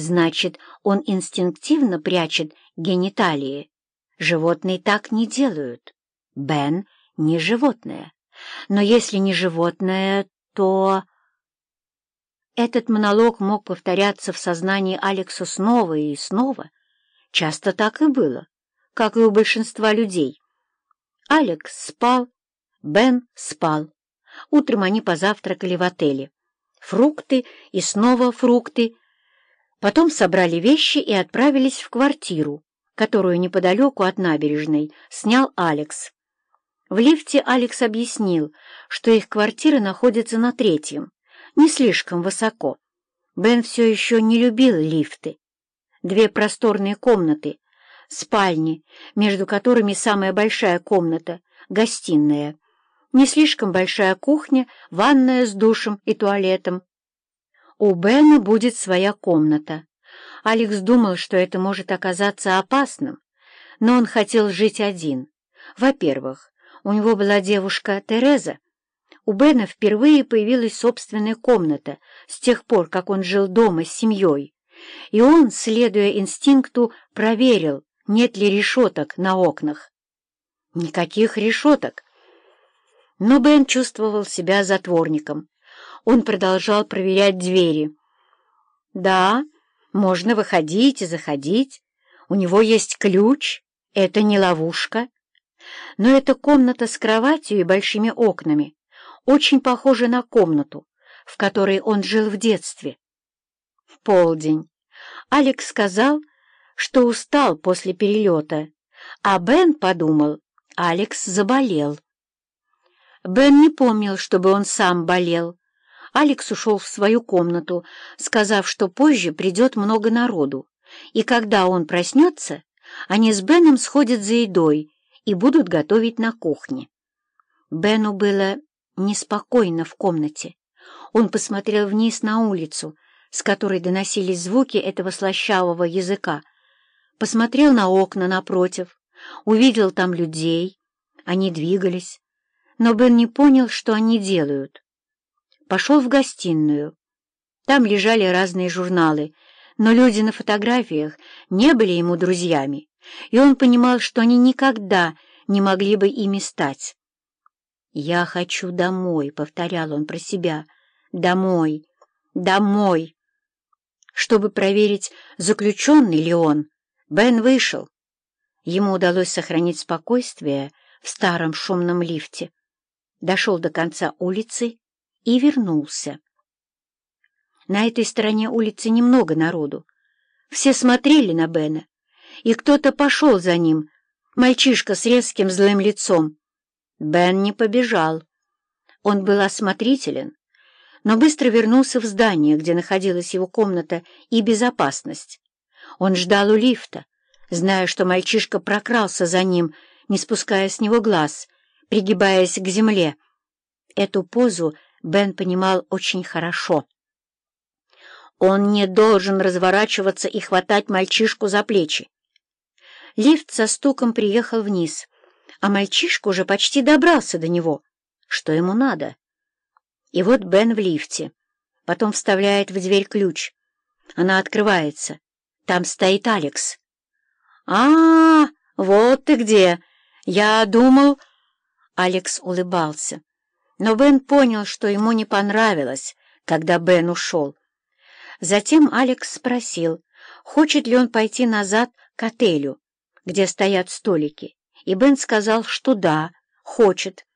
Значит, он инстинктивно прячет гениталии. Животные так не делают. Бен не животное. Но если не животное, то... Этот монолог мог повторяться в сознании Алекса снова и снова. Часто так и было, как и у большинства людей. Алекс спал, Бен спал. Утром они позавтракали в отеле. Фрукты и снова фрукты. Потом собрали вещи и отправились в квартиру, которую неподалеку от набережной снял Алекс. В лифте Алекс объяснил, что их квартира находится на третьем, не слишком высоко. Бен все еще не любил лифты. Две просторные комнаты, спальни, между которыми самая большая комната — гостиная, не слишком большая кухня, ванная с душем и туалетом. У Бена будет своя комната. Алекс думал, что это может оказаться опасным, но он хотел жить один. Во-первых, у него была девушка Тереза. У Бена впервые появилась собственная комната с тех пор, как он жил дома с семьей. И он, следуя инстинкту, проверил, нет ли решеток на окнах. Никаких решеток. Но Бен чувствовал себя затворником. Он продолжал проверять двери. Да, можно выходить и заходить. У него есть ключ. Это не ловушка. Но эта комната с кроватью и большими окнами очень похожа на комнату, в которой он жил в детстве. Полдень. Алекс сказал, что устал после перелета, а Бен подумал, Алекс заболел. Бен не помнил, чтобы он сам болел. Алекс ушел в свою комнату, сказав, что позже придет много народу, и когда он проснется, они с Беном сходят за едой и будут готовить на кухне. Бену было неспокойно в комнате. Он посмотрел вниз на улицу, с которой доносились звуки этого слащавого языка, посмотрел на окна напротив, увидел там людей, они двигались, но Бен не понял, что они делают. Пошел в гостиную. Там лежали разные журналы, но люди на фотографиях не были ему друзьями и он понимал, что они никогда не могли бы ими стать. «Я хочу домой», — повторял он про себя, — «домой, домой». Чтобы проверить, заключенный ли он, Бен вышел. Ему удалось сохранить спокойствие в старом шумном лифте. Дошел до конца улицы и вернулся. На этой стороне улицы немного народу. Все смотрели на Бена, и кто-то пошел за ним, мальчишка с резким злым лицом. Бен не побежал. Он был осмотрителен, но быстро вернулся в здание, где находилась его комната и безопасность. Он ждал у лифта, зная, что мальчишка прокрался за ним, не спуская с него глаз, пригибаясь к земле. Эту позу Бен понимал очень хорошо. Он не должен разворачиваться и хватать мальчишку за плечи. Лифт со стуком приехал вниз, а мальчишка уже почти добрался до него. Что ему надо? И вот Бен в лифте. Потом вставляет в дверь ключ. Она открывается. Там стоит Алекс. а, -а, -а вот ты где! Я думал...» Алекс улыбался. Но Бен понял, что ему не понравилось, когда Бен ушел. Затем Алекс спросил, хочет ли он пойти назад к отелю где стоят столики, и Бен сказал, что да, хочет.